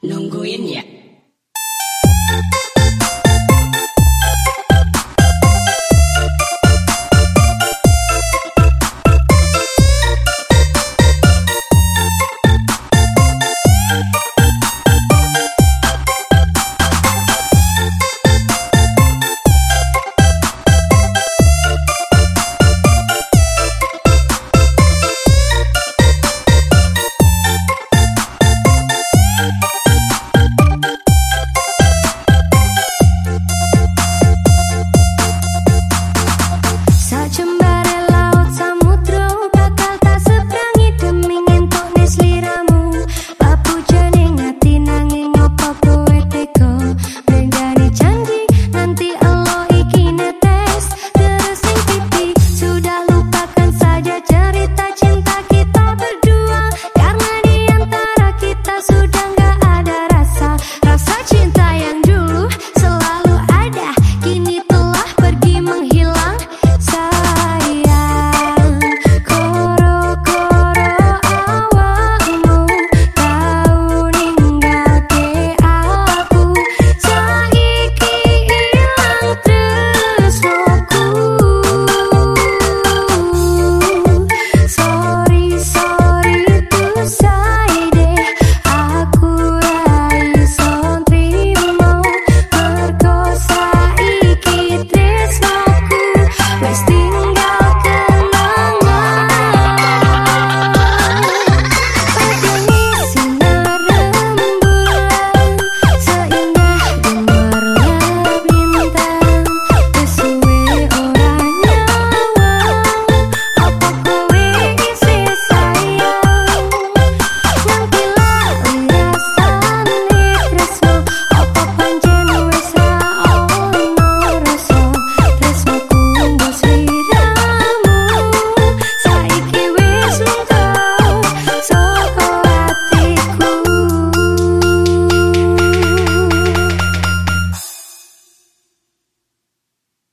农工一年。